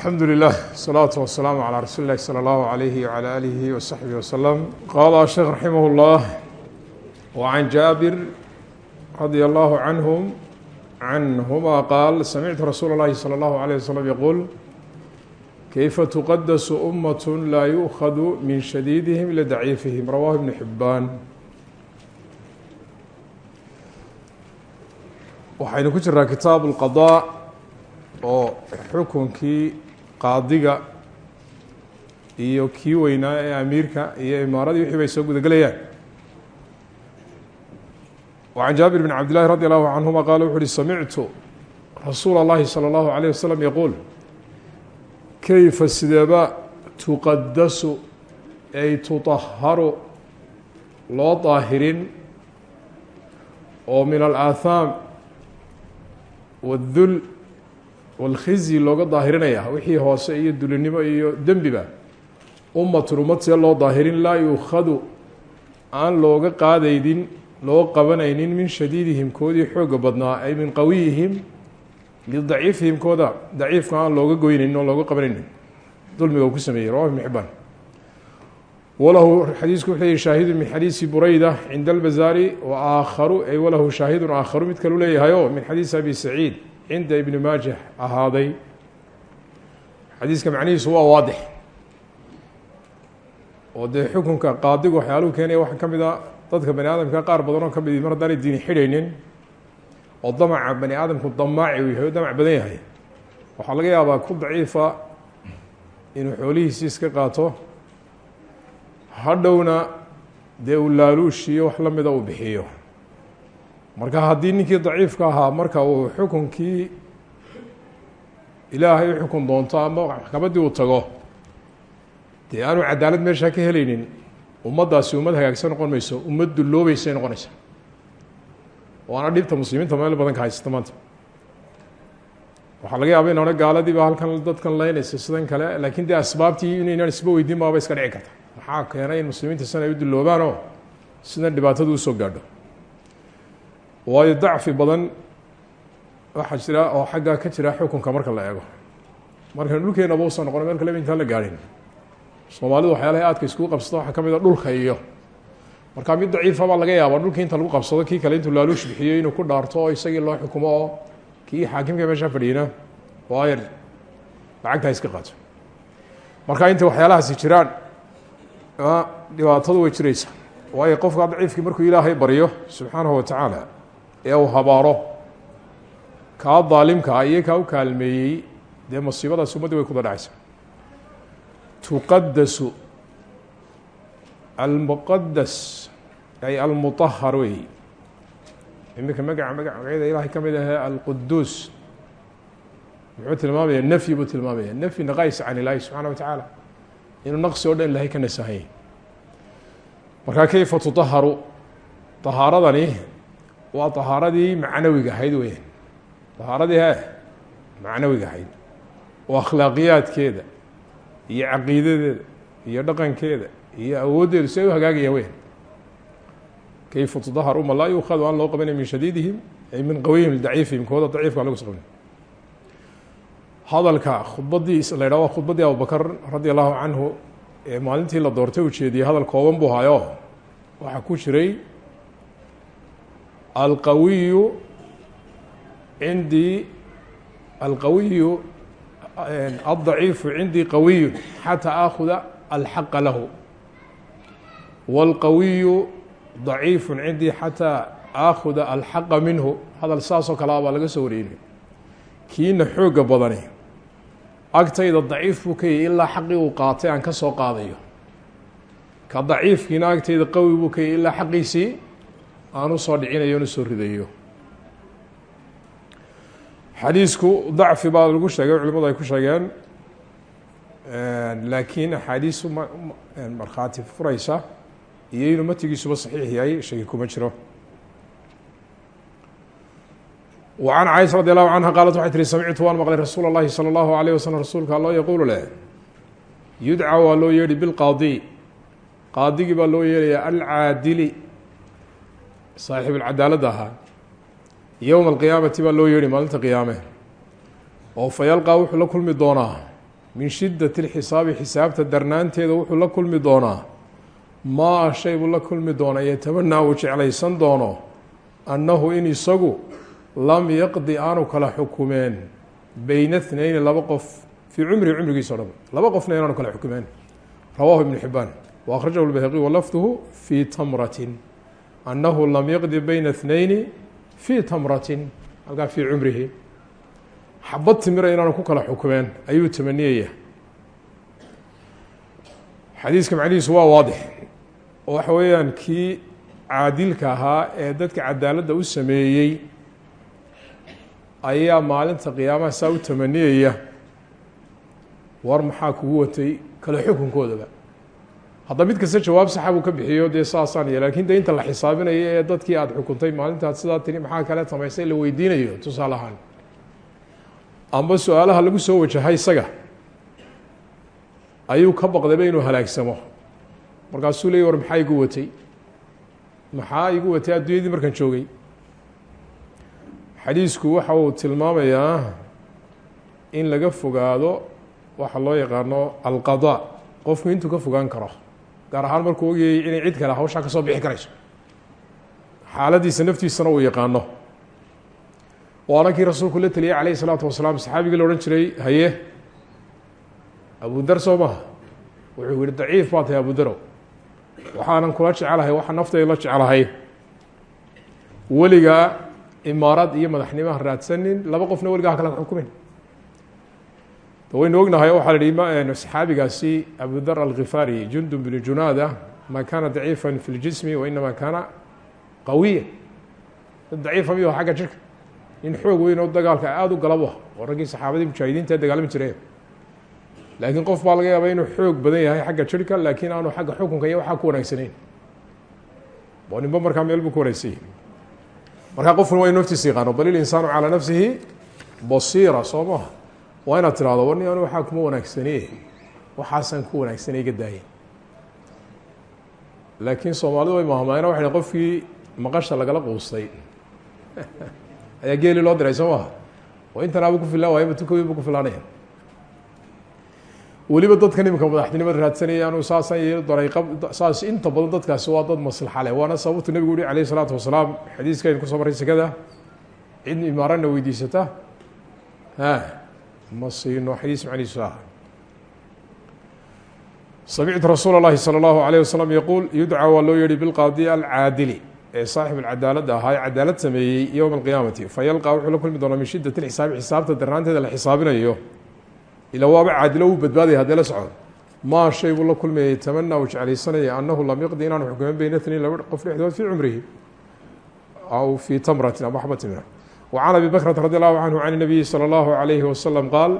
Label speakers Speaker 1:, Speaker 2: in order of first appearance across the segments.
Speaker 1: alxamdu lilah الsalaatu wasalaamu calaa rasuuli اllahi salى اllahu alayhi wعalى alihi wasaxbihi waslem qaala sheekh raximah اllah wacan jaabir radia allahu canhum canhuma qaal samictu rasuula اllahi salى اllahu alayh waslm yaquul kayfa tuqadasu umat laa yu'khadu min shadiidihim ila daciifihim rawahu ibnu xibaan waxaynu ku jiraa kitaabu اlqaضاء oo xukunkii qaadiga iyo kii weynaa ee amiirka iyo imaaradii wixii bay soo gudagelayaan وعan jaabir bn cabd llahi radi allahu canهuma qaala wuxu uhi samictu rasuula اllahi salى اllahu عalيه waslm yaquul kayfa sideeba tuqadasu ay tuطaharu loo daahirin oo min alaahaam wاdul wاlkhizyi looga daahirinaya wixii hoose iyo dulinimo iyo dembiba ummatun ummad loo daahirin laa yuukhadu aan looga qaadaynin loo qabanaynin min shadiidihim koodii xooga badnaa ay min qawiyihim lidaciifihim kooda daciifka aan looga goynaynin oo looga qabanaynin. Dulmiga uu ku sameeyey rawahu ibn xibaan walahu xadiisku wuxuu leeyahy shaahidu min xadiisi bureyda cinda albazaari wa aakharu ay walahu shaahidun aakharu mid kalu leeyahay min xadiisi abi saciid cinda ibni maajah ahaaday. Xadiiska macnihiisu waa waadix. Oo dee xukunka qaadigu waxyaaluhu keenaya waxaa ka mid a dadka bani aadamka qaar badan oo ka mid mar haddaanay diini xidhaynin oo damaca bani aadamku damaaci uu yahay oo damac badan yahay. Waxaa laga yaabaa ku daciifa inuu xoolihiisi iska qaato. Hadhowna dee uu laaluushiyo wax lamida uu bixiyo marka haddii ninkii daciifka ahaa marka uu xukunkii ilaahay u xukun doonto ama maxkamaddii uu tago dee aanu cadaalad meeshaa ka helaynin ummaddaasi ummad hagaagsan noqon mayso ummad dulloobeysay noqonaysa. Waana dhibta muslimiinta meel badan ka haysata maanta. Waxaa laga yaaba in hore gaaladiiba halkan dadkan leynaysa sidan kale laakiin dee asbaabtii inaynaan isba weydiin baaba iska dhici karta. Maxaa keenay in muslimiinta san ay u dulloobaan oo sidan dhibaatadu u soo gaadho waayo dacfi badan waxaa jira oo xaggaa ka jira xukunka marka la eego. Markan dhulkeenaba usan noqon meel kaleba intaan la gaadhin. Soomaalidu waxyaalaha aadka iskugu qabsado waxaa ka mid a dhulka iyo markaa mid daciifa baa laga yaabaa dhulkii inta lagu qabsado kii kale intuu laaluush bixiyo inuu ku dhaarto isagii loo xukumo oo kii xaakimka meeshaa fadhiyina oo ayar iska qaato. Marka inta waxyaalahaasi jiraan dhibaatadu way jireysa waayo qofka daciifkii markuu ilaahay baryo subxaanahu watacaala ee uu habaaro kaa daalimkaa iyo kaa u kaalmeeyey dee musiibadaas ummaddii way kuda dhacaysa tuqadasu almuqadas ay almuطahar wey iminka magaca maga magacyada ilahay ka mid ahee alquduus muxuu tilmaamaya nafyi buu tilmaamaya nafyi naqays can ilaahi subxaana wa tacaala inuu naqsi o dhan ilahay ka nasahanya markaa kayfa tuطaharu طahaaradani waa طahaaradii macnawiga ahayd weyaan طahaaradii he macnawiga ahayd. Oo akhlaaqiyaadkeeda iyo caqiidadeeda iyo dhaqankeeda iyo awooddeedu si ay u hagaagayaan weyaan kayfa tudahar uma laa yuukhadu aan loo min shadiidihim ay min qawiyihim daciifihim kooda daciifka lagu saqbin hadalka khudbaddii la ydhah waa khudbaddii abubakar radi allahu ee maalintii la doortay ujeediyey hadal kooban buu hayo waxaa ku jiray alqawiyu cindii alqawiyu aldaciifu cindii qawiyu xataa aakuda alxaqa lahu. Wاlqawiyu daciifu cindii xataa aakuda alxaqa minhu hadal saasoo kale baa laga soo wareynay kiina xooga badani agtayda daciif buu ka yahy ilaa xaqii uu qaatay aan ka soo qaadayo. Ka daciifkiina agtayda qawi buu ka yahy ilaa xaqiisii aan usoo dhicinayo on usoo ridayo xadiisku dacfi baa lagu sheegay culimadu ay ku sheegeen laakiin axaadiisu ma markhaati furaysa iyo inuu matigiisuba saxiix yahay shaki kuma jiro وعن caiشha radي الlahu canha qaalat waxay tihi samictu waan maqlay rasuul الlahi salى الlahu عalيه waslm rasuulka aloo yaquulu leh yudcى waa loo yeedhi biاlqaadi qaadigii baa loo yeedhaya alcaadili saaxiibulcadaalad ahaa yowma alqiyaamati baa loo yeedhi maalinta qiyaame oo fayalqaa wuxuu la kulmi doonaa min shiddati alxisaabi xisaabta darnaanteeda wuxuu la kulmi doonaa maa shay buu la kulmi doona yatamanaa uu jeclaysan doono annahu in isagu lam yaqdi aanu kala xukumeen beyna tnayni laba qof fii cumrihi cumrigiisa o dhan laba qofna inaanu kala xukumeen. Rawahu ibnu xibaan wa akhrajahu lbayhaqiy walafduhu fii tamratin annahu lam yaqdi beyna اthnayni fii tamratin halkaa fii cumrihi xabad timira inaanu ku kala xukumeen ayuu tamaniyaya xadiiska macnihiisu waa waadix oo waxa weeyaan kii caadilka ahaa ee dadka cadaaladda u sameeyey ayaa maalinta qiyaamaha saa u tamaniyaya war maxaa kugu watay kala xukunkoodaba hadda mid kasta jawaab saxa buu ka bixiyo dee saasaan iyo laakiin de inta la xisaabinayo ee dadkii aada xukuntay maalintaad sidaa tiri maxaa kale samaysay la weydiinayo tusaale ahaan. Amba su'aalaha lagu soo wajahay isaga ayuu ka baqdayba inuu halaagsamo. Markaasuu leeyay war maxaa igu watay? Maxaa igu watay adduunyadii markaan joogay? Xadiisku waxa uu tilmaamayaa in laga fogaado waxa loo yaqaano alqada qofku intuu ka fogaan karo gaar ahaan markuu ogayay inay cid kale hawshaa ka soo bixi karayso. Xaaladiisa naftiisana uu yaqaano. Waana kii rasuulku la teliyay calayhi salaatu wasalaam saxaabigii la odhan jiray haye abudar soo maha wuxuu yihi daciif baa tahay abudarow waxaanan kula jecelahay waxa naftayda la jecelahay weligaa imaarad iyo madaxnimaha raadsanin laba qofna weligaa ha kala xukumin waynu ognahay waxaa la yihi saxaabigaasi abudar alkhifaari jundub bnu junaada ma kana daciifa fi ljismi wainama kana qawiya daciifa miyo xagga jirka. Nin xoog weyn oo dagaalka aada u galabo oo raggii saxaabadii mujaahidiinta dagaalami jireen. Laakiin qof baa laga yaaba inuu xoog badan yahay xagga jirka laakiin aanu xagga xukunka iyo waxaa ku wanaagsanayn. Oo ninba markaa meel buu ku wanaagsan yahay. Markaa qofkuna waa inu naftiisa bal ilinsaanu calaa nafsihi basiira soo waa inaad warni anu waxaa kuma wanaagsaniye waxaasaan ku wanaagsanay iga laakiin soomaalidu way mahmaayeen waxay qofkii maqasha lagala quustay. Ayaa geeli loo diray soo maha oo intanaaba ku filaan waaya matukoyin bu ku filaanaya. Weliba dadkan iminka madaxtinimada raadsanaya anu saasaan yeeli doonay saas inta badan dadkaasi waa dad maslaxa leh. Waana sababtu nebigu uhi alayh isalaatu wasalaam xadiiskaynu ku soo maray sekada cid imaarana weydiisata. Ha ma siino xadiis macniisu ah samictu rasuul اllahi salى اllahu alayh wasalam yaquul yudcaa waa loo yehi bilqaadi alcaadili ee saaxib alcadaaladda ahaa ee cadaalad sameeyey yowma alqiyaamati fayalqaa wuxuu la kulmi doonaa min shidat lxisaabi xisaabta darnaanteeda la xisaabinayo ila waaba caadilo uu badbaadaya haddee la socdo maa shay buu la kulmayay tamanaa uu jeclaysanaya annahu lam yaqdi inaanu xukumin beyna tnain laba qof dhexdood fii cumrihi aw fii tamratin ama waxba timira وعن أبي بكرة رضي الله عنه عن النبي صلى الله عليه وسلم قال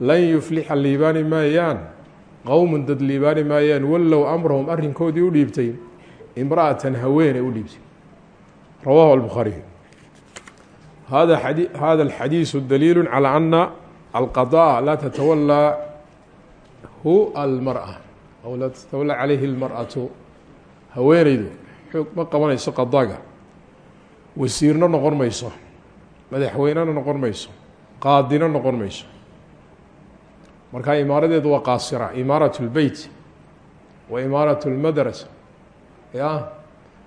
Speaker 1: لن يفلح liibaani maayaan qowم dad liibaani maayaan walow أمrهm arinkoodii u dhiibtay امرأة haweeney u dhiibtay rawاه البخاري hذا الحadيiث دليل على أن القضاء لا تتولى hu المرأة أو laa تتولى عalayhi المرأة haweeneydu xoog ma qabanayso qadاga wasiirna noqon mayso madaxweynena noqon mayso qaadina noqon mayso. Marka imaaradeedu waa qaasira imaarat اlbeyt wa imaarat اlmadrasa ya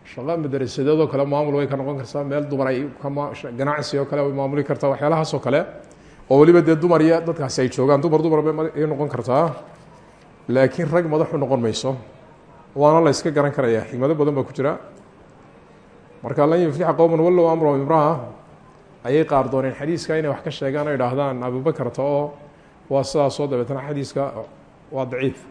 Speaker 1: shaqo madrasadeedoo kale maamul way ka noqon kartaa meel dumar ay ganacsi oo kale way maamuli kartaa waxyaalahaas oo kale. Oo weliba dee dumar iyo dadkaasi ay joogaan dumar dumar bay noqon kartaa. Laakiin rag madaxu noqon mayso waana la yska garan karaya xigmado badan baa ku jira. Marka lan yuflixa qowma wallow amrahum imraha ayay qaar dooneen xadiiska inay wax ka sheegaan o idhaahdaan abubakrta oo waa sidaasoo dabeetana xadiiska waa daciif.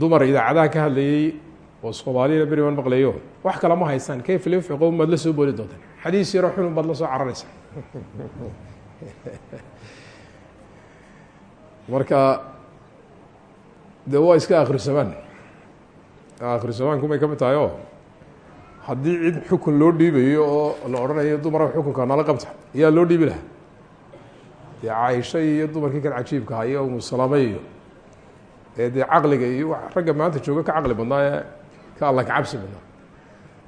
Speaker 1: Dumar idaacadaha ka hadlayey oo soomaaliyana beri baan maqlayo. Wax kale ma haysaan kayfa lyufli qowm baad la soo booli doontaan xadiis yaroo xunun baad la soo cararaysaa marka de waa iska akhrisamaan. Akhrisamaankumay ka mid tahay oo haddii cid xukun loo dhiibayo oo la odhanayo dumara xukunka nala qabta yaa loo dhiibi lahaa. Dee caaisha iyo dumarkii kan cajiibka aha iyo umusalame iyo ee dee caqliga iyo ragga maanta jooga ka caqli badnaa ee ka alla ka cabsi badnaa.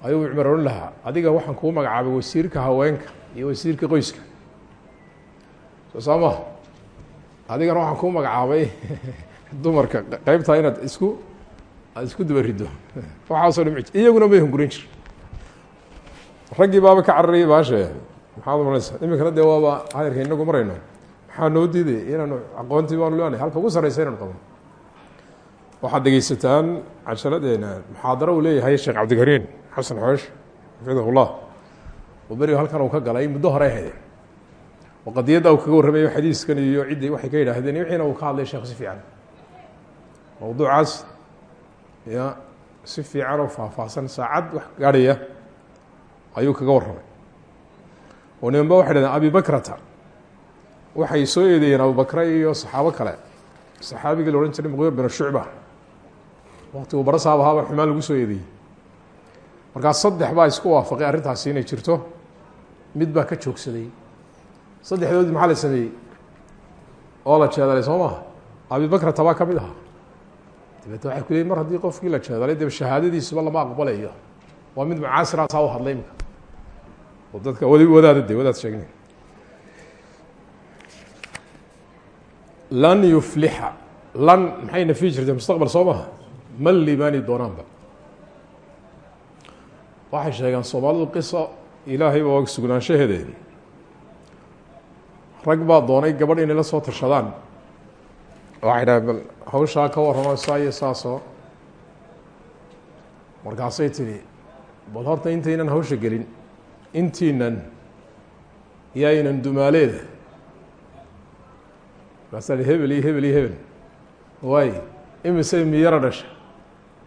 Speaker 1: Ayuu cumar odhan lahaa adiga waxaan kuu magacaabay wasiirka haweenka iyo wasiirka qoyska. Soo saa maha adigana waxaan ku magacaabay dumarka qeybtaa inaad isku aad isku duba riddo waxaasoo dham iyaguna may hungurin jir raggii baaba ka cararayay baashe maxaad umalaysa iminkana dee waaba hayrka inagu marayno. Maxaa noo diiday? Inaanu aqoontii baanu lenahay halka ugu sarreysa inanu qabno waxaad dhegeysataan casharadeena muxaadaro uu leeyahay sheekh cabdikariin xasan xoosh xafidah llah oo beriga halkan uu ka galay muddo hore ahayde oo qadiyadda uu kaga warramayo xadiiskan iyo ciddii waxay ka yidhaahdeen wixiina uu ka hadlay sheekhu si fiican. Mawduucaas ya si fiican oo faahfaahsan. Saacad wax gaadhaya ayuu kaga warramay. Oo nimanba waxay dhahdeen abi bakrata. Waxay soo eedeeyeen abubakre iyo saxaabo kale. Saxaabigii la odhan jiray muqir bin shucba. Wakti uu barasaab ahaaba xumaan lagu soo eedeeyey. Markaas saddex baa isku waafaqay arrintaasi inay jirto. Mid baa ka joogsaday. Saddexdoodii maxaa la sameeyey? Oo la jeedalay soo maha abibakrata baa ka mid ahaa. Dabeete waxay ku leeyiin mar haddii qofkii la jeedalay dee shahaadadiisuba lama aqbalayo. Waa mid mucaasiraasaa u hadlay imika oo dadka wad wadaada de wadaad sheegna lan yuflixa lan maxay nafiyi jirtay mustaqbal soo maha ma liibaani doonaanba waxay sheegaan soomaalidu qiso ilaahay ba og sugnaanshaheede rag baa doonay gabadh inay la soo tashadaan waxay dhahay bal hawshaa ka warramo saa iyo saasoo markaasay tidhi bal horta intaynan hawsha gelin intiinan yaynan dumaaleeda. Markaasaa hi hebel iyo hebel. Iyo hebel waay imise miyaro dhasha?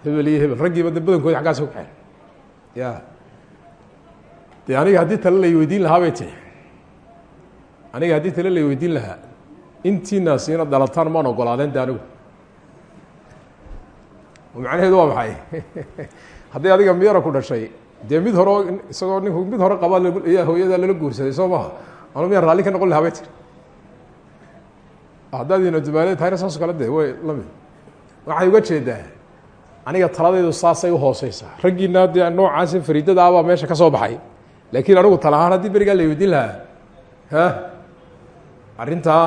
Speaker 1: Hebel. Iyo hebel raggiiba de badankoodi xaggaasi ku baxeen ya. Dee aniga haddii tale lay weydiin lahaa bay tihi aniga haddii tale lay weydiin lahaa intiinaas inaad dhalataan maan ogolaadeen de anigu. Macnaheedu waa maxay? Haddii adiga miyara ku dhashay dee mid hore isagoo ninku mid hore qabaa yaa hooyadaa lala guursaday soo maha anu miyaan raalli ka noqon lahaa bay tiri haddaad ina dumaale tahayna saasoo kale de way la mid waxay uga jeedaa aniga taladaydu saasay uhooseysaa raggiina dee noocaasi fariidadaabaa meesha ka soo baxay. Laakiin anigu tala ahaan haddii la weydiin lahaa ha? Arrintaa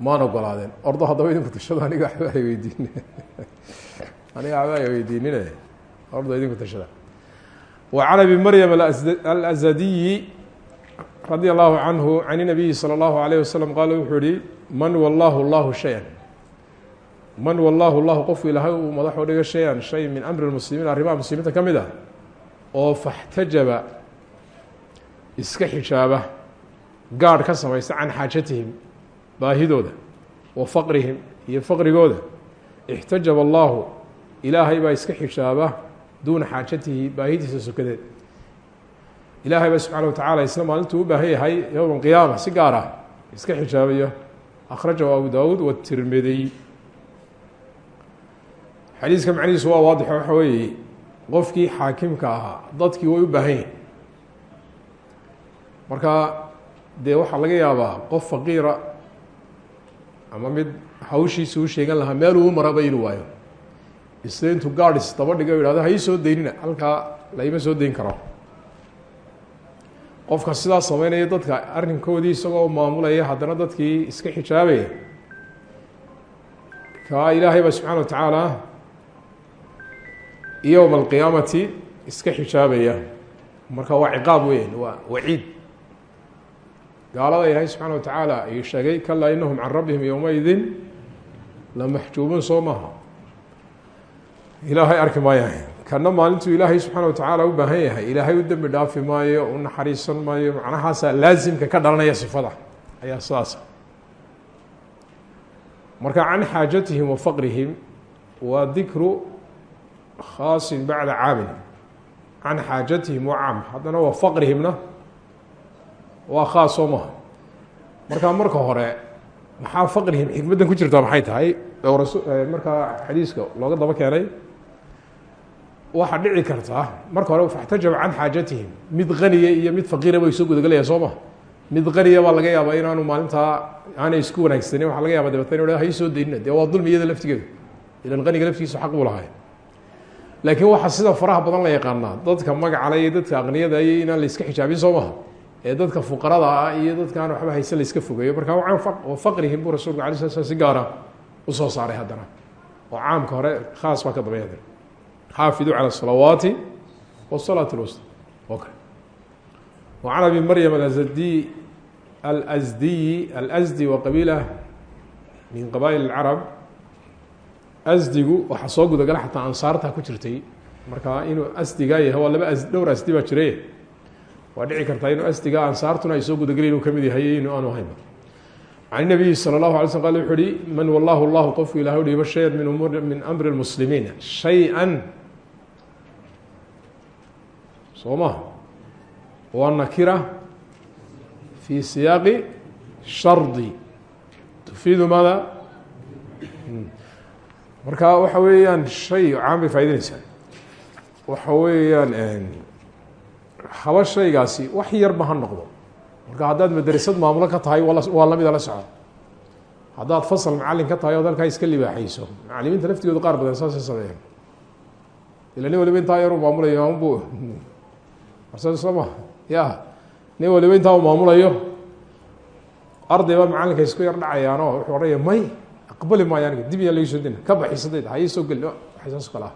Speaker 1: maan ogolaadeen ordo haddaba idinku tashado aniga waxba ay weydiin aniga waxba ay weydiinine. Ordo idinku tashada can abi maryam alazadiyi radia allahu canhu can inabiyi salى اllahu alayh wasalam qaala wuxuu yihi man wallahu llahu shay-an. Man wallahu llahu qofku ilaahay uu madaxu dhiga shay-an shay min amri lmuslimiin arrimaha muslimiinta ka mid ah oo faxtajaba iska xijaaba gaadh ka samaysta can xaajatihim baahidooda wa faqrihim iyo faqrigooda. Ixtajaba allahu ilaahay baa iska xijaaba duuna xaajatihi baahidiisa sokadeed ilaahay baa subxaana watacala isna maalintuu u baahan yahay yowma alqiyaama si gaar ah iska xijaabayo akhrajahu abu daawuud watirmidiy xadiiska macnihiisu waa waadixo waxa weeye qofkii xaakimka ahaa dadkii way u baahan yihiin marka dee waxaa laga yaabaa qof faqiira ama mid hawshiisa u sheegan lahaa meel uu maraba waayo isla intuu gaadhis daba dhiga o yihahdo ha ii soo daynina halkaa laima soo dayn karo. Qofka sidaa sameynaya dadka arrinkoodii isagoo maamulaya haddana dadkii iska xijaabaya kaa ilaahay baa subxaana wa tacaala yowma alqiyaamati iska xijaabaya. Marka waa ciqaab weyn waa waciid. Gaalada ilaahay subxaana wa tacaala ayuu sheegay kalaa inahum can rabbihim yowmaidin lamaxjuubuun soo maaha ilaahay arki maayaan kana maalintuu ilaahay subxaana wa tacaala u baahan yahay. Ilaahay u dembi dhaafi maayo u naxariisan maayo macnahaasa laasimka ka dhalanaya sifada. Ayaa sidaasa marka can xaajatihim wa faqrihim waa dikru khaasin bacda caamin can xaajatihim wa caam. Haddana waa waa khaas soo maha. Marka marka hore maxaa faqrihim? Xikmaddan ku jirtaa maxay tahay? Markaa xadiiska looga daba keenay waxaa dhici karta marka hore faxtajaba can xaajatihim. Mid qaniya iyo mid faqiira bay soo gudagelaya soo ma? Mid qaniya baa laga yaabaa inaanu maalintaa aanay isku wanaagsanin waxa laga yaba dabeetna inu hay soo daynina dee waa dulmi iyada laftigeedu ilan qaniga laftigiisu xaq buu lahay laakiin waxaa sida faraha badan la yaqaanaa dadka magacale iyo dadka aqniyada iyo inaan la iska xijaabin soo maha ee dadka fuqarada ah iyo dadka aan waxba haysan la iska fogeeyo. Marka wa faqrihim buu rasulku alay sla slam si gaara u soo saaray haddana. Oo caamka hore khaas baa ka dambeya xaafiduu calى الصalawaati wالsalaaة اlwsط ok وعan abi maryam aزdiy alsdiyi alsdi wa qabiila min qabaa'il الcarab asdigu waxaa soo gudagala xataa ansaarta ku jirtay marka inuu asdigaa yahay waa laba dhowr asdi baa jire waa dhici kartaa inuu asdiga ansaartuna ay soo gudageli inuu kamid yahay inu aanu ahayn can الnabiyi salى الlahu alay slm qal wuxu uhi man wallahu llahu qofku ilahay udhiibo shayan min umuur min amri اlmuslimiin shay-an soo ma waa nakira fi siyaaqi shardi. Tufiidu maada? Marka waxa weeyaan shay caan bay faaideyneysaa waxa weeyaan haba shaygaasi wax yarba ha noqdo. Marka haddaad madrasad maamulo ka tahay waa lamida la soco haddaad fasal macalin ka tahay ood halkaa iska libaaxayso macalimiinta laftigooda qaar badan saasay sameeyaan. Ila nin waliba intaa yaru maamulayo imaambu arsada soo ma ya. Nin waliba intaa u maamulayo. Arday baa macalinka isku yar dhacayaano wuxuu odhanaya may aqbali maayo aniga dib yaa laga soo dina ka baxisadayda haye soo geli waxay saas kale ah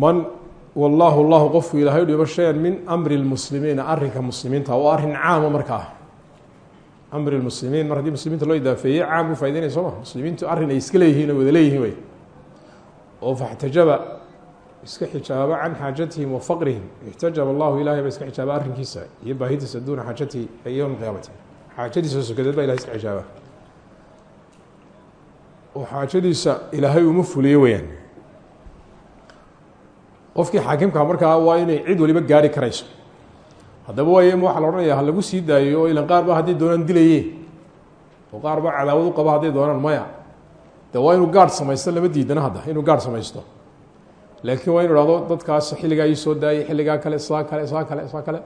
Speaker 1: man wallahu llahu qofku ilahay u dhibo shayan min amri lmuslimiina arrinka muslimiinta waa arrin caama markaa. Amri lmuslimiin mar haddii muslimiinta loo idaafeeyey caam soo ma? Muslimiintu arrin ay iska leeyihiin wada leeyihiin wey oo faxtajaba iska xijaaba can xaajatihim wa faqrihim. Ixtajaba allahu ilahay iska xijaaba arrinkiisa iyo baahidiisa duuna xaajatihi yowma qiyaamati. Xaajadiisa sokadeed baa ilahay iska xijaaba. Oo xaajadiisa ilaahay uma fuliyo weyaan qofkii xaakimka markaa waa inay cid waliba gaari karayso haddaba waay waxaa la odhanaya ha lagu sii daayo oo ilan qaar ba hadday doonaan dilaye oo qaar ba cadaawad u qaba hadday doonaan maya de waa inuu gaadh samaysto lama diidana hadda inuu gaadh samaysto laakiin waa inu hahdo dadkaas xilligaa ii soo daayay xilligaa kale saa kale saa kale saa kale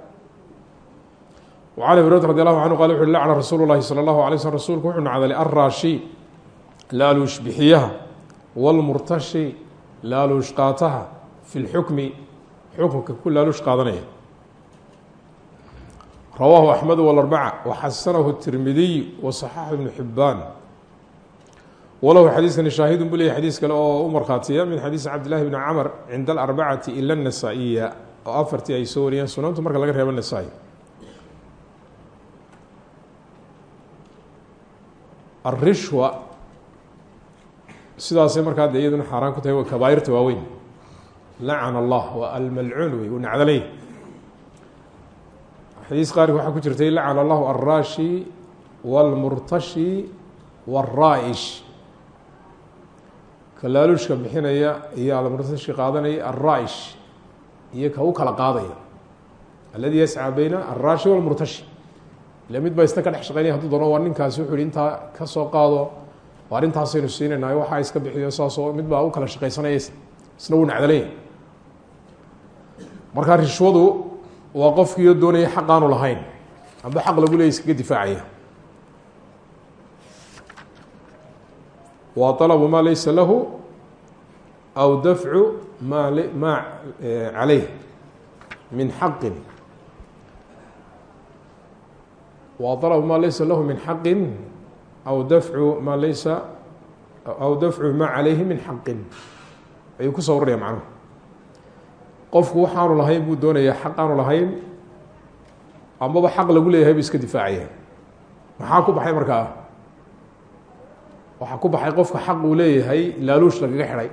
Speaker 1: وعن abi hurayra radi allahu canhu qal wuxu lacna rasuulu llahi salى اllahu alay slm rsulku wuxuu nacdalay alraashi laaluush bixiyaha wاlmurtashi laaluush qaataha fi اlxukmi xukunka ku laaluush qaadanaya rawaahu axmed wاlarbaca waxasanahu الtirmidiy waصaxaxu ibnu xibaan walahu xadiiskani shaahidun bu leyahy xadiis kale oo u markhaatiya min xadiisi cabdillahi bni camr cinda alarbacati ila الnasaa-iya oo afartii ay soo wariyeen sunantu marka laga reebo nasaa-i alrishwa sidaasay markaa de iyaduna xaaraan ku tahay waa kabaairta waaweyn lacana allah waa almalcuun wey uu nacdalay xadiis qaarki waxaa ku jirtay lacana allahu alraashi wاlmurtashi wاlraa-ish ka laaluushka bixinaya iyo almurtashi qaadanaya alraa-ish iyo ka u kala qaadaya aladi yascى beyna alraashi wاlmurtashi ile mid ba isna ka dhex shaqeynaya haduu doono waa ninkaasi wuxu yihi intaa ka soo qaado waa arrintaasaynu siinaynayo waxaa iska bixiyo saasoo mid baa u kala shaqaysanaya isna wuu nacdalanya markaa rishwadu waa qofkiio doonaya xaq aanu lahayn amba xaq lagu leeyay iskaga difaacaya. Waa طalabu maa laysa lahu aw dafcu ma ma caleyh min xaqin. Waa طalabu maa laysa lahu min xaqin aw dafcu maa laysa aw dafcu ma calayhi min xaqin. Ayuu ku wararaya macnuhu qofku waxaanu lahayn buu doonayaa xaq aanu lahayn amaba xaq lagu leeyahay buu iska difaacaya maxaa ku baxay markaa? Waxaa ku baxay qofka xaq uu leeyahay laaluush lagaga xidhay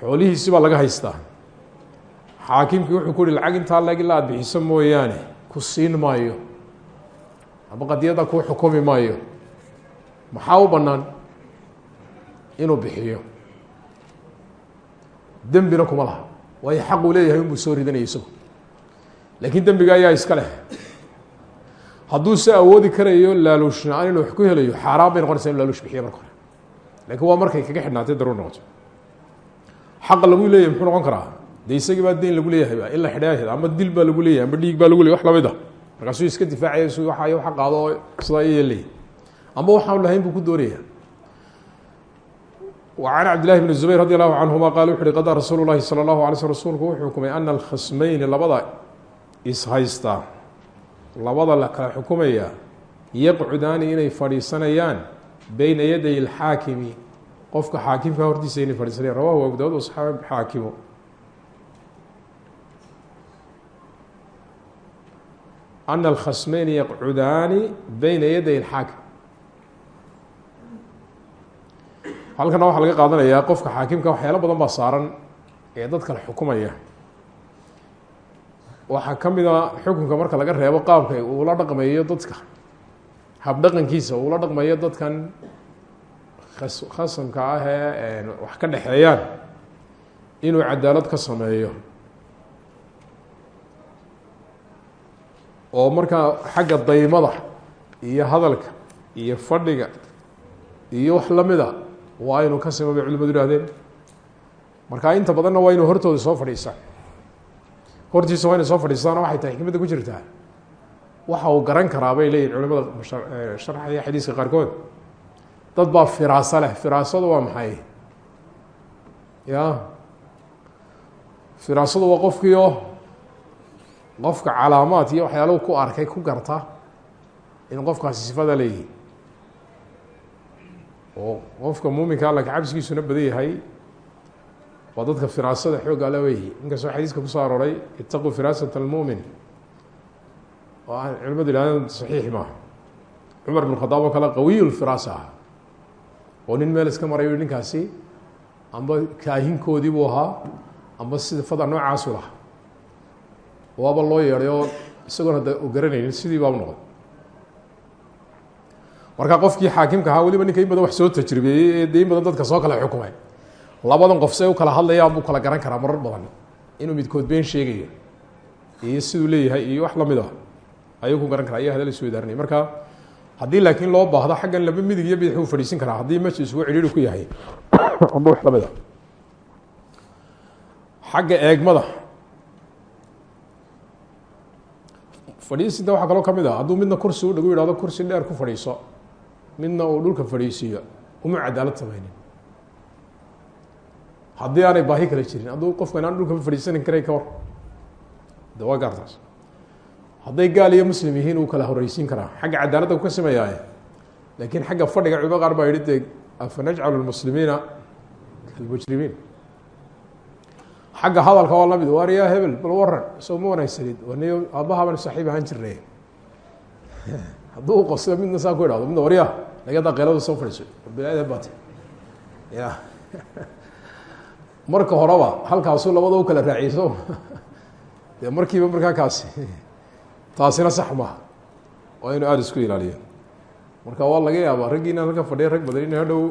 Speaker 1: xoolihiisi baa laga haystaa. Xaakimkii wuxuu ku uhi lacag intaa leg ilaa aad bixiso mooyaane ku siin maayo. Aba qadiyadda kuu xukumi maayo. Maxaa u bannaan? Inuu bixiyo dembina kuma laha. Waayo xaq uu leeyahay unbuu soo ridanaya isagu. Laakiin dembiga ayaa iska leh. Hadduu se awoodi karayo laaluushna-aan inuu wax ku helayo xaaraan bay noqonaysaa inu laaluush bixiyo marka hore. Lakin waa markay kaga xidhnaatay daruur noqoto. Xaqa lagu leeyahy muxuu noqon karaa? De isagii baa deyn lagu leeyahayba in la xidhaahd ama dil baa lagu leeyahay ama dhiig baa lagu leeyay wax la mid a markaasuu iska difaacaya su waa waxa qaado sidaa yeelaya ama waxaan lahayn buu ku doonaya وعن cبد لله بن زبير رضي الله عنهma qال وxu uhi qضى رasuul الlahi slى الlaه عليه sل rsulku wuxuu xukumay أن الkhصmeyni labada ishaysta labada la kala xukumaya yaqcudaani inay fadhiisanayaan beyna yaday الxaakimi qofka xaakimka hortiisa inay fadhiisanayaan rawahu abu dawud وصxaab xaakimu أن الkhصmeyni yaqcudaani beyna yaday الxaakim halkana waxaa laga qaadanayaa qofka xaakimka waxyaalo badan baa saaran ee dad kale xukumaya. Waxaa ka mid a xukunka marka laga reebo qaabka uula dhaqmayo dadka habdhaqankiisa uula dhaqmayo dadkan khas khasamka ah ee wax ka dhexeeyaan inuu cadaalad ka sameeyo. Oo markaa xagga daymada iyo hadalka iyo fadhiga iyo wax lamida waa inuu ka sima bay culimadu ihahdeen marka inta badanna waa inuu hortooda soo fadhiistaan hortiisa waa inay soo fadhiistaana waxay tahay xikmadda ku jirtaa waxa uu garan karaa bay leeyihiin culimada sharxaya xadiiska qaarkood. Dad baa firaaso leh. Firaasadu waa maxay? Ya? Firaasadu waa qofkii oo qofka calaamaad iyo waxyaalahu ku arkay ku garta in qofkaasi sifada leeyihi oo qofka muuminka alla kacabsigiisuna badan yahay waa dadka firaasada xoog ala weyi inkastoo xadiiska ku soo arooray itaquu firaasat almumin oo aan culimadu yihahdeen saxiix maaha cumar bin khadaab oo kale qawiy lfiraasa ah oo nin meel iska marayo ninkaasi amba kaahinkoodii buu ahaa amba sifada noocaasu laha waaba loo yeedhay oo isagoon hadda garanaynin sidii baa u noqday marka qofkii xaakimka ahaa weliba ninka in badan wax soo tajribeeyey ee de dadka soo kala xukumay. Labadan qof say u kala hadlayaan buu kala garan karaa marar badan. Inuu midkood been sheegayo iyo siduu leeyahay iyo wax la mid ah ayuu ku garan karaa iyo hadal isu idaarinay marka haddii laakiin loo baahdo xaggan laba midig iyo bidix uu fadhiisin karaa. Haddii majlisku cidhiiri ku yahay. Amba wax la mid a xagga eegmada. Fadhiisinta waxaa kaloo ka mid ah hadduu midna kursi u dhagu yihahdo kursi dheer ku fadhiiso midna uu dhulka fadhiisiiyo uma cadaalad sameynin haddii aanay baahi kale jirin hadduu qofka inaan dhulka fadhiisanin karay ka war. De waa gaartaas. Hadday gaal iyo muslim yihiin uu kala horeysiin karaa. Xagga cadaaladda ku ka sameeyaaye laakiin xagga fadhiga culimo qaar baa yihi dee afa najcalu lmuslimiina kalmujrimiin. Xagga hadalka waa la mid waar yaa hebel bal waran soo ma wanaagsanid waniyo aabbahaban saaxiib ahaan jirnay. Hadduu u qosdo midna saa ku idhahdo midna warya lagadaa qeylada soo fadhiiso bini-aadam baate ya. Marka horeba halkaasuu labada u kala raaciso. Dee markiiba markaa kaasi taasina sax maha waa inuu aada isku ilaaliyo marka waa laga yaabaa raggiina halka fadhiya rag badan inay hadhow.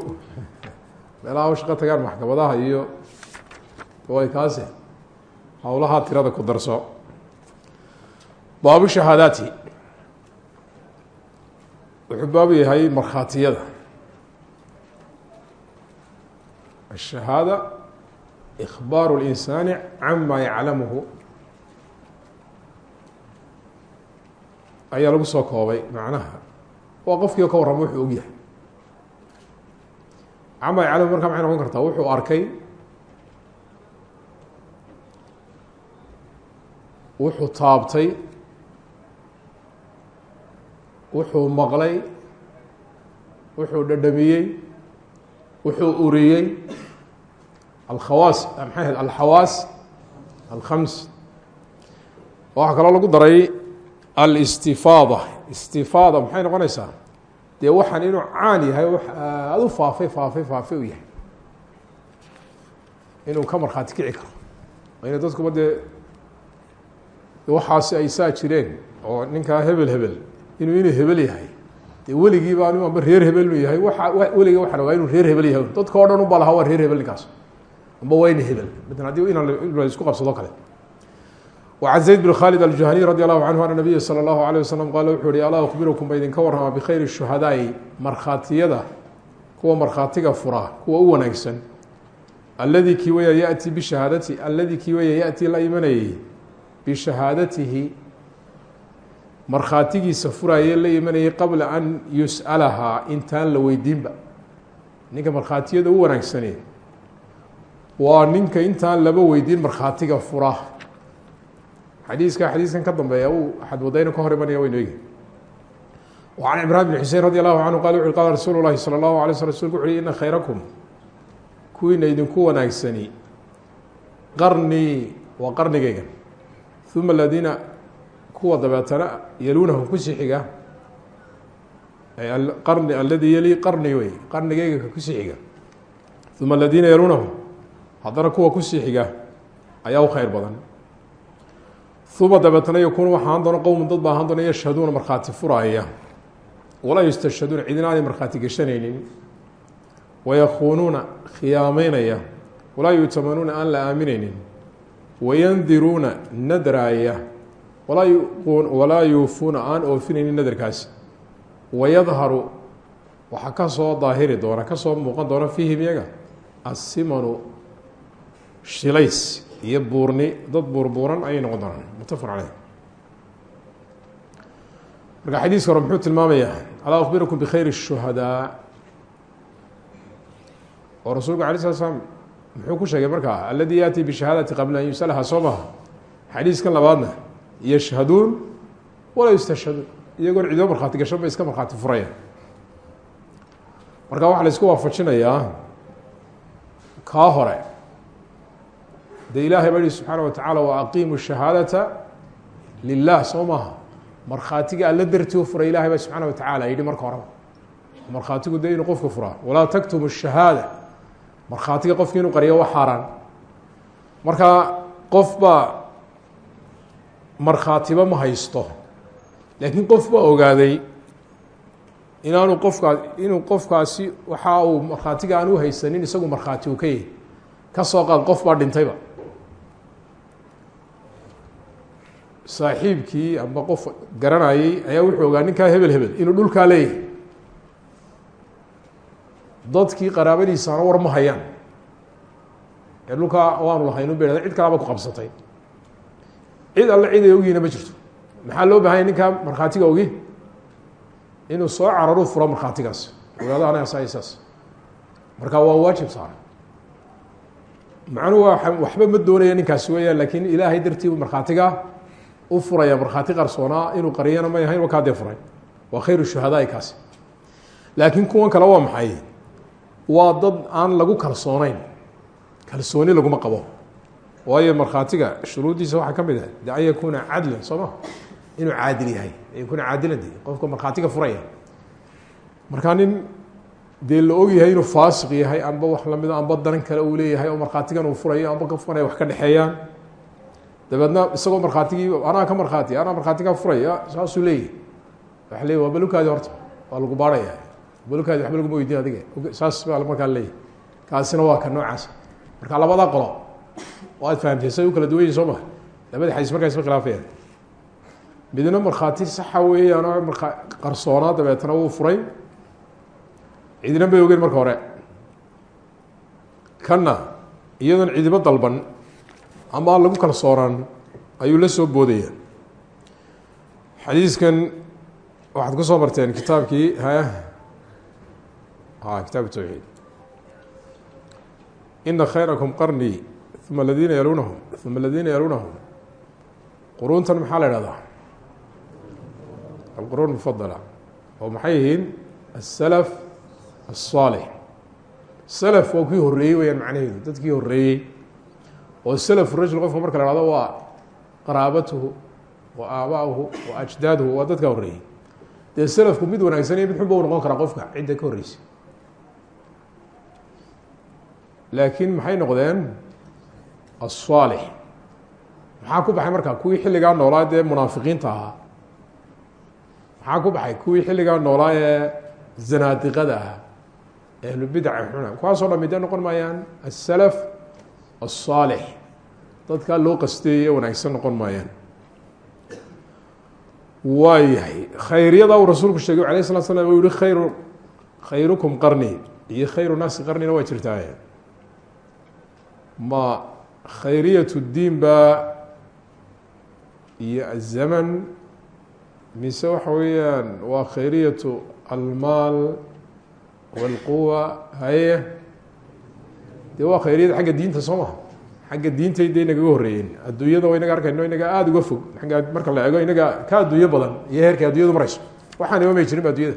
Speaker 1: Meelaha u shaqo tagaan maxkamadaha iyo way kaasi. Howlahaa tirada ku darso. Baabu shahaadaati wuxuu baabu yahay markhaatiyada الشhahaadة إخbaaر الإنساaن عama yaclamuhu ayaa lagu soo koobay macnaha waa qofkii ka warrama wuxuu og yahay cama yaclamuhu markaa maxay noqon kartaa wuxuu arkay wuxuu taabtay wuxuu maqlay wuxuu dhadhamiyey wuxuu uriyey. Alkhawaas maxay ahayd? Alxawaas alkhams waxaa kaloo lagu daray alistifaada. Istifaada maxay noqonaysaa? Dee waxaan inuu caan yahay wax aada u faafay faafay faafay u yahay. Inuu ka markhaati kici karo. Ina dadkuba dee waxaasi ay saa jireen oo ninkaa hebel hebel inuu inuu hebel yahay dee weligiiba anigu amba reer hebel inuu yahay waa weligii waxaan ogaa inuu reer hebel yahay dadka o dhan ubaa lahaa waa reer hebel ninkaas amba waa ina hebel matan haddii in la isku qabsado kale وعن زayd بن khالد الجuhني رضي الله عنه أن النبي slى الله عليه وسلم qال wuxuu hi alا أخبirكم ba idinka warrama bkhayr الشhuhadaaءi markhaatiyada kuwa markhaatiga fura kuwa u wanaagsan alladii kii weya yaأti bishahaadati alladii kii weya yaأti la imanayay bishahaadatihi markhaatigiisa furaye la imanayay qabla an yus'alahaa intaan la weydiinba ninka markhaatiyada u wanaagsane waa ninka intaan laba weydiin markhaatiga fura xadiiska xadiiskan ka dambeeya uu xadwadayna ka hor imanaya waynu egi وعن عمrان بن xusein radي الlahu عanهu qal wuxu qala rasuul الlahi salى الlahu عalيه sl rsulku wuxu uhi ina khayrakum kuwiina idinku wanaagsani qarnii waa qarnigeyga ثuma اladiina kuwa dabeetana yaluunahum ku sii xiga qarni aladi yali qarni wey qarnigeyga ka ku sii xiga ثuma اladiina yaluunahum haddana kuwa ku sii xiga ayaa u khayr badan. Uma dabeetana yakuunu waxa ahaan doona qowm dad ba ahaan doona yashhaduuna markhaati furaaya. Walaa yustashhaduuna cidina markhaati geshanaynin wayakuunuuna khiyaameynaya walaa yu'tamanuuna aan la aamineynin wayandiruuna nadraaya walaa yuufuuna aan oofinaynin nadarkaasi. Wayadharu waxaa ka soo daahiri doona ka soo muuqan doona fiihim yaga asimanu shilays iyo buurni dad buurbuuran ay noqon doonaan. Muttafaq marka xadiiska hore muxuu tilmaamayaa alaa akhbirakum bikhayr الshuhadaa oo rasuulku ala sala slam muxuu ku sheegay markaa aladi yaati bishahaadati qabla an yusalaha soo maha xadiiskan labaadna yashhaduun walaa yustashhaduun iyagoon cidibo markhaati gashan ba iska markhaati furaya. Marka waxaa la isku waafajinayaa kaa hore. De ilaahay baa yihi subxaana wa tacaala wa aqiimu shahaadata lilah soo maaha. Markhaatiga alla dartii u furay ilahay baa subxaana wa tacala yidhi marka horeba markhaatigu de inuu qofka furaa. Walaa taktumu shahaada. Markhaatiga qofki inuu qariyo wa xaaraan. Marka qof markhaatiba ma haysto. Laakiin qof baa ogaaday inaanu qofkaa inuu qofkaasi waxa uu markhaatiga aan u haysanin isagu markhaati uu ka yahy ka soo qaad qof baa dhintayba saaxiibkii amba qof garanayay ayaa wuxuu ogaa ninkaa hebel hebel inuu dhulkaa leeyahay. Dadkii qaraabadiisaana war ma hayaan. Ee dhulkaa waanu lahaynu be cid kalaba ku qabsatay cid alle cid ay ogiina ma jirto. Maxaa loo bahanya ninkaa markhaatiga ogi? Inuu soo cararu furo markhaatigaas. Ogaado anaga marka waa waajib saara macnuhu waxba ma doonaya ninkaasi weeyaan laakiin ilaahay dartiibu markhaatiga u furaya markhaati qarsoonaa inuu qariyana may ahayn wakaa furay. Waa khayr shuhadaai kaasi. Laakiin kuwan kale waa maxay? Waa dad aan lagu kalsooneyn kalsooni laguma qabo waayo markhaatiga shuruuddiisa waxaa ka mid ah de an yakuuna cadlan soo ma? Inuu caadil yahay an yakuuna caadilan de qofka markhaatiga furaya. Markaa nin dee la ogyahay inuu faasiq yahay amba wax lamida amba danan kale uu leeyahay oo markhaatigan uu furayo amba kafkan ay wax ka dhexeeyaan. Dabeedna isagoo markhaatigii anaa ka markhaati anaa markhaatigaa furaya saasuu leeyahy waa le waa balukaadi horta waa lagu baarhaya balukaadi waxba laguma weydiin adiga saas baa markaa leeyahy kaasina waa ka noocaas. Marka labadaa qolo waad fahamtay say u kala duwan soo maha labada xadiis markaa isma khilaafayaan midna markhaati saxa weeyaan oo marka qarsoonaa dabeetana wuu furay. Cidina bay ogeen marka hore. Kanna iyadoon cidibo dalban ama lagu kalsoonaan ayuu la soo boodaya. Xadiiskan waxaad ku soo marteen kitaabkii a kitaab tawxiid. Ina khayrakum qarnii uma aladiina yalunahum uma aladiina yalunahum quruuntan maxaa la ihahdaa alquruun mufadala oo maxay yihiin aلsalaf الصaalح salaf waa kii horeeyey weyaan macnaheedu dadkii horeeyey oo salaf rajul qofka marka la hahdo waa qaraabatuhu wa aaba'uhu wa ajdaaduhu waa dadka horeeyey dee salafku mid wanaagsan iyo mid xun ba u noqon karaa qofka cidda ka horreysay laakiin maxay noqdeen الصaalح maxaa ku baxay marka kuwii xilligaa noolaa dee munaafiqiinta ahaa maxaa ku baxay kuwii xilligaa noolaa ee zanaadiqada ah ahlubidaca xuna kuwaasoo dhami dee noqon maayaan aلsalaf الصaalح dadkaa loo qasteeye wanaagsan noqon maayaan waayahay khayryada uu rasuulku sheegay alayه الslat slam u yihi khayru khayrukum qarni iyo khayru naasi qarnina waa jirtaa ma khayriyat اdiin ba iyo aلzaman mise waxa weeyaan waa khayriyatu almaal wاlquwa haye dee waa khayriyada xagga diinta soo maha xagga diintay de inagaga horeeyeen adduunyada wa inaga arkayno inaga aada uga fog agga marka la eego inaga ka adduunyo badan iyo heerkay addunyadu marayso waxaan imamay jirin ba addunyada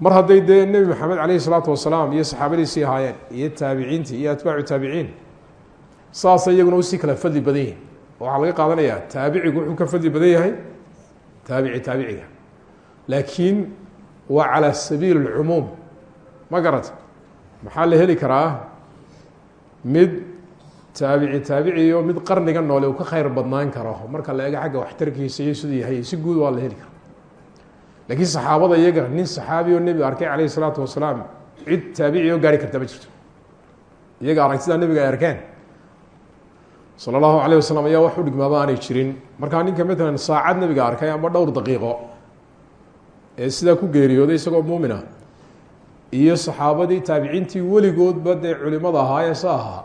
Speaker 1: mar haday de nebi maxamed caleyhi salaatu wasalaam iyo saxaabadiisii ahaayeen iyo taabiciintii iyo atbaacu taabiciin saasay iyaguna u sii kala fadli badan yihiin waxaa laga qaadanayaa taabicigu wuxuu ka fadli badan yahay taabici taabiciga. Laakiin waa calaa sabiil اlcumuum ma garata? Maxaa la heli karaa? Mid taabici taabiciyo mid qarniga noole uu ka khayr badnaan karo. Marka la ega xagga waxtarkiisa iyo siduu yahay si guud waa la heli kara laakiin saxaabada iyaga nin saxaabi oo nebiga arkay calayh isalaatu wasalaam cid taabici oo gaari karta ma jirto. Iyaga aragtidaa nebiga ay arkeen. Sala allahu alayh ayaa wax u dhigmaaba aanay jirin. Markaa ninka matalan saacad nebiga arkay ama dhowr daqiiqo ee sidaa ku geeriyooday isagoo muumina iyo saxaabadii taabiciintii weligoodba dee culimada ahaa ee sa ahaa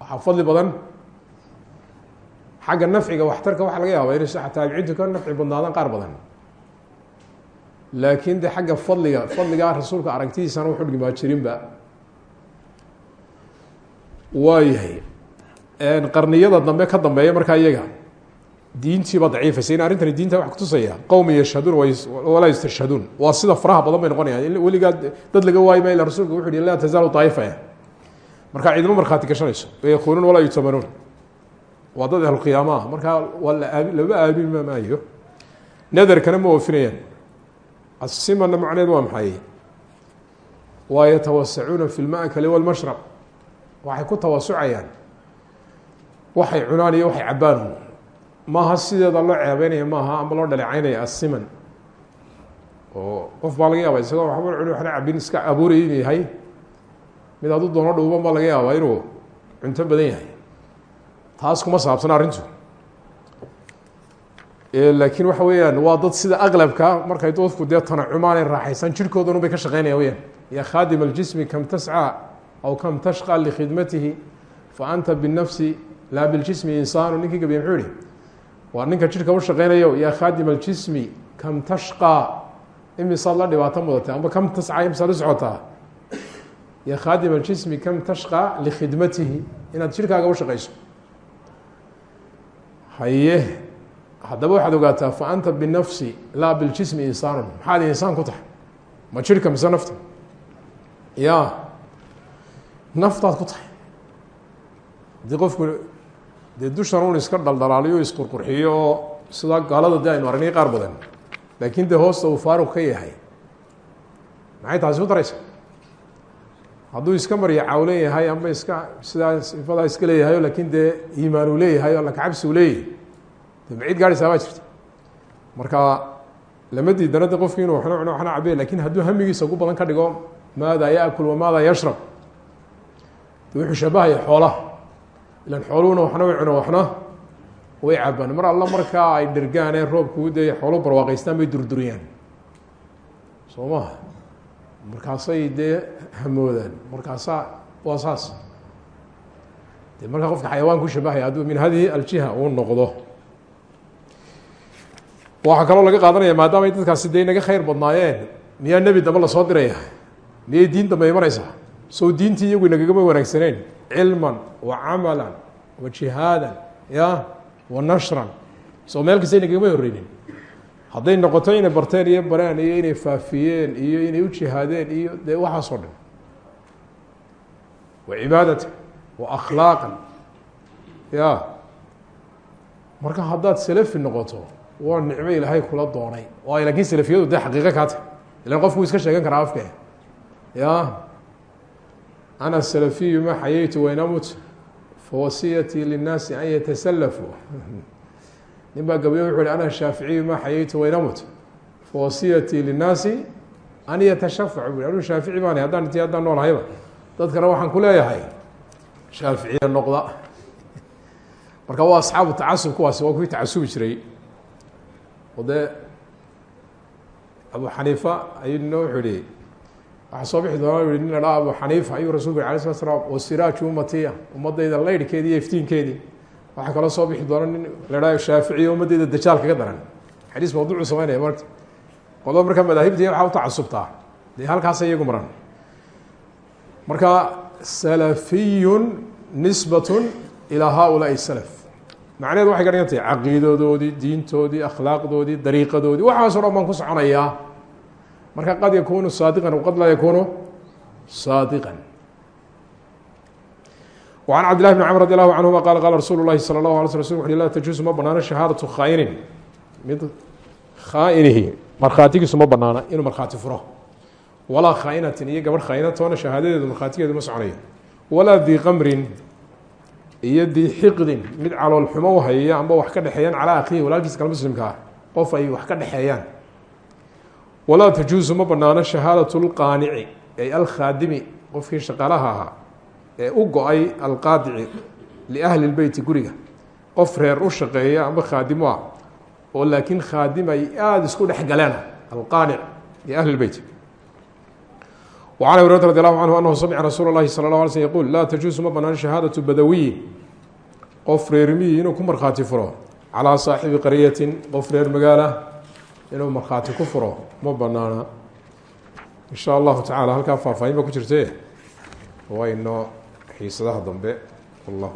Speaker 1: waxaa fadli badan. Xagga nafciga waxtarka waxa laga yaaba inay taabiciintu ka nafci badnaadaan qaar badan laakiin de xagga fadliga fadligaa rasuulka aragtidiisana wuxu dhigmaa jirinba. Waa yahay qarniyada dambe ka dambeeya markaa iyaga diintiiba daciifaysa in arrintani diinta wax kutusaya qowmi yashhaduun walaa yastashhaduun waa sida faraha badan bay noqonayaan. Weligaa dad laga waayi ma ila rasulka wuxu hi laa tazaalu daaifa markaa ciidamo markhaati gashanayso. Wayakunuun walaa yutamanuun waa dad ahluqiyaama ah markaa waa laba aabin maayo. Nadarkana ma oofinayaan asimana macneed waa maxay waa yatawasacuuna fi lmaakali walmashrab waxay ku tawasucayaan waxay cunaan iyo waxay cabaan maaha sideeda loo ceebeynaya maaha ama loo dhaleecaynaya asiman oo qof baa laga yaaba isagoo waxba cuni waxna cabin iska abuuraya inu yahay mid hadduu doono dhuuban baa laga yaabaa inuu cunto badan yahay taas kuma saabsan arrintu laakiin waxa weeyaan waa dad sida aqlabka markay dadku dee tanacumaanay raaxaysan jirhkoodanu bay ka shaqeynaya weyaan ya khadim اljismi kam tascى aw kam tashqى likhidmatihi faanta binafsi laa biljismi insaanu ninkii gabiye muxuu ihi waa ninka jirhka u shaqeynayo ya khadim اljismi kam tashqى imisaad la dhibaato mudatay amba kam tascى imisaad u socotaa ya khadim اljismi kam tashqى likhidmatihi inaad jirhkaaga u shaqeyso haye haddaba waxaad ogaataa fa anta binafsi laa biljismi insaanu maxaad insaan ku tahay? Ma jirhka mise nafta? Ya. Naftaad ku tahay. Haddii qofku dee dushan un iska dhaldhalaaliyo isqurqurxiyo oo sidaa gaalada de aynu aragnay qaar badan. Laakiin dee hoosta uu faaruq ka yahay. Maxay taasi u daraysa hadduu iska marya cawlen yahay amba iska sidaa sifadaa iska leeyahayo laakiin dee iimaan leeyahay o lakacabsi uu leeyahay de cid gaadhaysaa baa jirta marka lama diidana de qofki inuu waxna cuno waxna cabe laakiin hadduu hamigiisa ugu badan ka dhigo maada yaakul wamaada yashrab de wuxuu shabahaya xoolaha ilan xooluhuna waxna way cuno waxna way cabaan mar alla markaa ay dhergaan ee roobku de xooluhu barwaaqaystaan bay durduriyaan soo maha markaasay dee hamoodaan markaasaa waa saas de markaa qofka xayawaan ku shabahaya hadduu min hadihi aljiha uu noqdo waxaa kaloo laga qaadanaya maadaama ay dadkaasi dee inaga khayr badnaayeen. Miyaa nebi dambe la soo diraya? Miyay diin dambe imanaysaa sow diintii iyagu inagagama wanaagsaneen cilman wa camalan wa jihaadan ya wa nashran. Soo meel kasta inagagama horeynin hadday noqoto inay barteen iyo bareen iyo inay faafiyeen iyo inay u jihaadeen iyo dee waxaasoo dhan. Wa cibaadatan wa akhlaaqan ya. Marka haddaad salafi noqoto waa nicmo ilaahay kula doonay. Waayo laakiin salafiyadu dee xaqiiqo kaa tahy ilan qofku iska sheegan karaa afke ya. Ana salafiyu ma xayaytu waynamut fawasiyatii linnaasi an yatasalafuu nin baa gabayo ana shaaficiyu ma xayaytu waynamut fawasiyatii linnaasi an yatashafacu bu anuu shaafici baan haddaan inti haddaan noolahayba. Dadkana waxaan ku leeyahay. Shaaficiya noqda. Marka waa asxaabu tacasub kuwaasi waa kuwii tacasubi jiray o dee abu xaniifa ayuuna wuxuu ihi waxaa soo bixi doona u yihi nin la dhaa abu xaniifa ayuu rasulku yiri alay slat slam wasiraaju ummatiya ummadayda laydhkeedii iyo iftiinkeedii. Waxaa kaloo soo bixi doona nin la dhaa shaaficiya ummadayda dajaal kaga daran. Xadiis mawduucu samaynaya marta qolada markaa waxaa utacasubtaa dee halkaasa iyagu maran. Marka salafiyun nisbatun ilaa haulaai salaf macnaheedu waxay ka dhigan tahay caqiidadoodii diintoodii akhlaaqdoodii dariiqadoodii waxaaso dhan baan ku soconayaa marka qad yakunu saadiqan waqad laa yakunu saadiqan وعن cبد لله بن cمر رضي الله عنهma qال qال رsuل الlahi صلى الله علي sل رsulk وu la تجuز ma banaano شhahaadaة khاa'inin mid khaainihi markhaatigiisu ma banaana inuu markhaati furo walaa khaainatin iyo gabadh khaainatoona shahaadadeedu markhaatigeedu ma soconayo walaa dii qamrin iyo dii xiqdin mid calool xumo u hayo amba wax ka dhexeeyaan calaa akhiihi walaalkiisa kale muslimka ah qof ay wax ka dhexeeyaan walaa tajuusu ma banaano shahaadatu lqaanici ay alkhaadimi qofkii shaqaalaha ahaa ee u go'ay alqaadici liahli lbeyti guriga. Qof reer u shaqeeya amba khaadimo ah oo laakiin khaadim ay aada isku dhex galeen alqaanic liahli lbeyt وعن أبي هريرة رضي الله عنه أنه سمع رsuuل الlahi صلى الله علي sلم يقول laa تجuuز ma banaan شhahaadaة badawiyin qof reer miyi inuu ku markhaati furo calىa صaaxibi qaryatin qof reer magaala inuu markhaati ku furo ma banaana in shاء الlahu taعalى halkaa faahfaahin ba ku jirte wayno xiisadaha dambe والlah